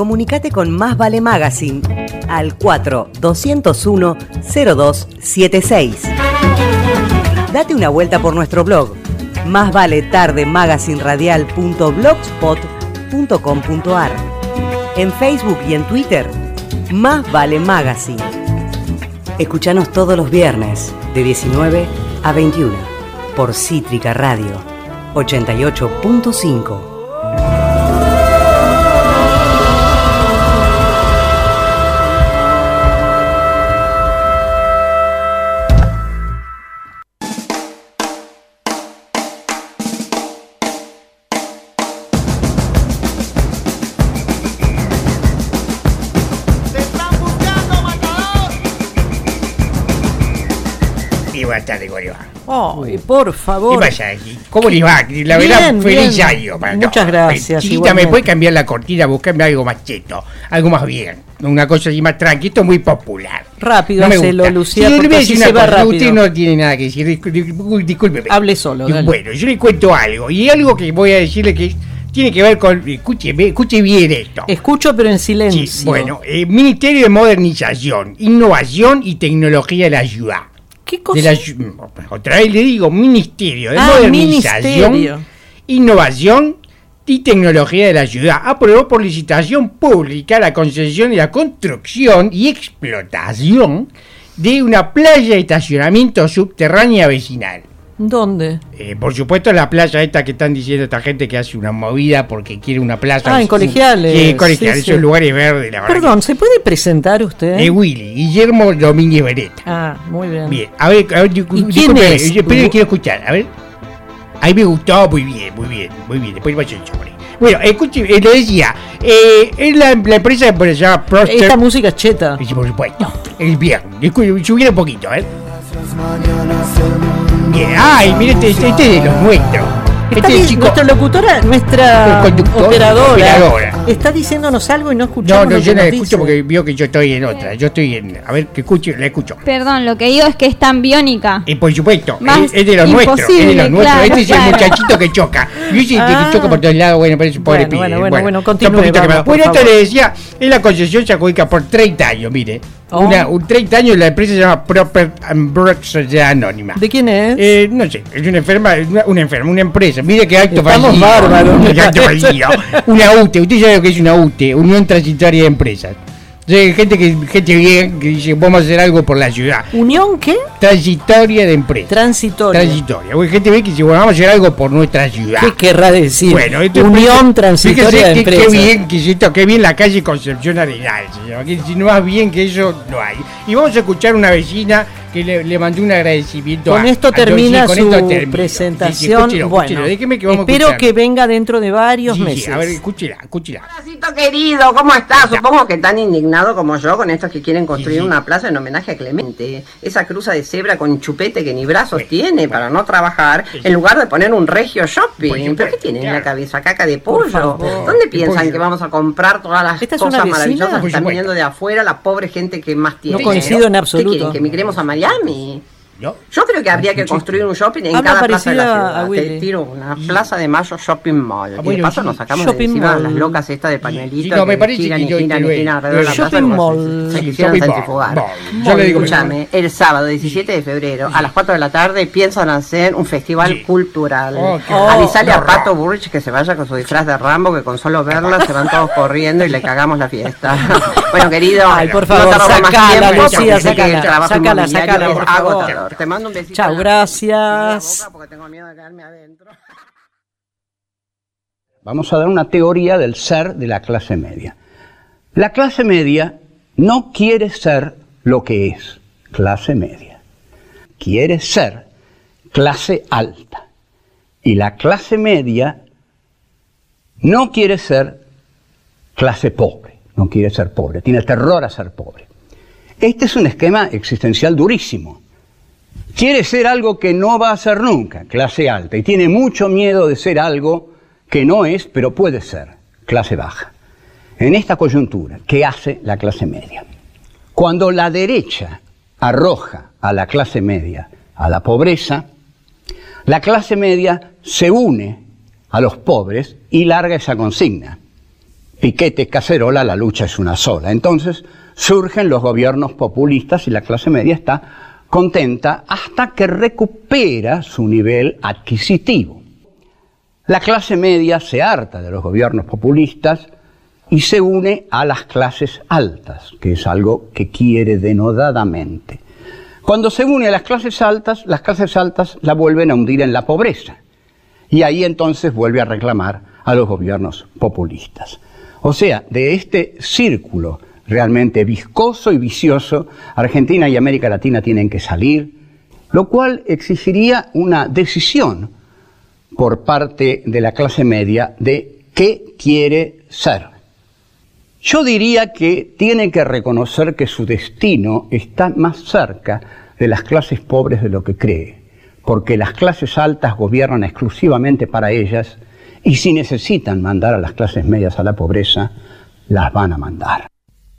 Comunicate con Más Vale Magazine al 4201-0276. Date una vuelta por nuestro blog más vale tarde En Facebook y en Twitter, Más Vale Magazine. Escuchanos todos los viernes de 19 a 21 por Cítrica Radio 88.5. buenas tardes, ¿cómo le va? Ay, por favor. ¿Qué pasa aquí? ¿Cómo le va? La verdad, Bien, feliz bien. año. para Muchas todos. gracias, Chiquita, ¿me puede cambiar la cortina? Buscarme algo más cheto, algo más bien. Una cosa así más tranquila. Esto es muy popular. Rápido, No hacelo. Lucía, Sí, porque así se una va cosa, rápido. Usted no tiene nada que decir. Discúlpeme. Hable solo, dale. Bueno, yo le cuento algo. Y algo que voy a decirle que tiene que ver con. Escúcheme, escuche bien esto. Escucho, pero en silencio. Sí, bueno, eh, Ministerio de Modernización, Innovación y Tecnología de la Ciudad. ¿Qué cosa? De la ciu- otra vez le digo, Ministerio de Ah, Modernización, ministerio. Innovación y Tecnología de la Ciudad aprobó por licitación pública la concesión y la construcción y explotación de una playa de estacionamiento subterránea vecinal. ¿Dónde? Eh, por supuesto, la playa esta que están diciendo esta gente que hace una movida porque quiere una plaza. Ah, en Colegiales. Sí, colegiales, Sí, sí. esos lugares verdes, la verdad. Perdón, ¿se puede presentar usted? Eh, Willy, Guillermo Domínguez Beretta. Ah, muy bien. Bien, a ver, a ver, ¿Y quién es? yo quiero escuchar, a ver. Ahí me gustó, muy bien, muy bien, muy bien. Después vaya el sobre. Bueno, escuche, eh, le decía, eh, es la, la empresa que se llama Prosper. Esta música es cheta. Sí, por supuesto. El bien, disculpe, subiera un poquito, ¿eh? Bien, ay, mire, este, este es de los nuestros. Está Este chico. Nuestra locutora, nuestra operadora, operadora. está diciéndonos algo y no No, escuchamos no, lo yo que no la escucho dice. porque vio que yo estoy en otra. Yo estoy en. A ver, que escuche, la escucho. Perdón, lo que digo es que es tan biónica. Y por supuesto, Más es, es de los nuestros, es de imposible, los nuestros. claro, este es el muchachito que choca. Y ese que Ah. choca por todos lados, bueno, parece un pobre Bueno, pibe. bueno, bueno, bueno, un continúe, vamos, Bueno, esto le decía, es la concesión se adjudica por 30 años, mire. Oh. Una, un 30 años la empresa se llama Proper and Brooks Sociedad Anónima. ¿De quién es? Eh, no sé, es una enferma, una, una enferma, una empresa. Mire que acto Estamos fallido. bárbaros, Qué acto fallido. Una UTE, usted sabe lo que es una UTE, Unión Transitoria de Empresas. Sea, gente que gente bien que dice, vamos a hacer algo por la ciudad. ¿Unión qué? Transitoria de empresas. Transitoria. Transitoria. Gente ve que dice, bueno, vamos a hacer algo por nuestra ciudad. ¿Qué querrá decir? Bueno, esto- Unión Transitoria de que- Qué bien que esto, qué bien la calle Concepción Arenal, si no más bien que eso no hay. Y vamos a escuchar una vecina que le, le mandó un agradecimiento Con a- esto termina con su esto termino. Sí, sí, presentación. escúchelo, bueno, escúchelo, déjeme que vamos a espero que venga dentro de varios Sí, sí, meses. a ver, escúchela, escúchela. Horacito querido, ¿cómo estás? Supongo que tan indignado como yo con estos que quieren construir Sí, sí. una plaza en homenaje a Clemente. Esa cruza de cebra con chupete que ni brazos Bueno, tiene bueno. para no trabajar, Sí, sí. en lugar de poner un regio shopping. ¿Pero qué tienen en la cabeza? ¿Caca de pollo? ¿Dónde De piensan pollo. que vamos a comprar todas las ¿Esta es cosas maravillosas que están viniendo de afuera? La pobre gente que más tiene. coincido en ¿Qué absoluto. quieren? ¿Que migremos a Miami? ¿No? Yo creo que habría que construir un shopping en Habla cada plaza de la a ciudad. Te tiro una plaza de Mayo Shopping Mall. Ah, y de bueno, paso sí. nos sacamos de encima mall. las locas estas de pañuelito. Sí, no, me parece giran que yo- giran giran alrededor de la Shopping plaza, mall. Se, se Sí, quisieron shopping centrifugar. mall. Yo le digo Escúchame, el sábado 17 de febrero a las 4 de la tarde piensan hacer un festival Sí. cultural. Oh, qué Avisale a. Pato Burrich que se vaya con su disfraz de Rambo, que con solo verla se van todos corriendo y le cagamos la fiesta. bueno, querido, Ay, por no favor, más sacala, tiempo, Lucía, sacala, sacala, es Te mando un besito. Chao, gracias. boca porque tengo miedo de quedarme adentro. Vamos a dar una teoría del ser de la clase media. La clase media no quiere ser lo que es clase media. Quiere ser clase alta. Y la clase media no quiere ser clase pobre. No quiere ser pobre. Tiene terror a ser pobre. Este es un esquema existencial durísimo. Quiere ser algo que no va a ser nunca, clase alta, y tiene mucho miedo de ser algo que no es, pero puede ser, clase baja. En esta coyuntura, ¿qué hace la clase media? Cuando la derecha arroja a la clase media a la pobreza, la clase media se une a los pobres y larga esa consigna. piquete, cacerola, la lucha es una sola. Entonces surgen los gobiernos populistas y la clase media está contenta hasta que recupera su nivel adquisitivo. La clase media se harta de los gobiernos populistas y se une a las clases altas, que es algo que quiere denodadamente. Cuando se une a las clases altas, las clases altas la vuelven a hundir en la pobreza. Y ahí entonces vuelve a reclamar a los gobiernos populistas. O sea, de este círculo realmente viscoso y vicioso, Argentina y América Latina tienen que salir, lo cual exigiría una decisión por parte de la clase media de qué quiere ser. Yo diría que tiene que reconocer que su destino está más cerca de las clases pobres de lo que cree, porque las clases altas gobiernan exclusivamente para ellas y si necesitan mandar a las clases medias a la pobreza, las van a mandar.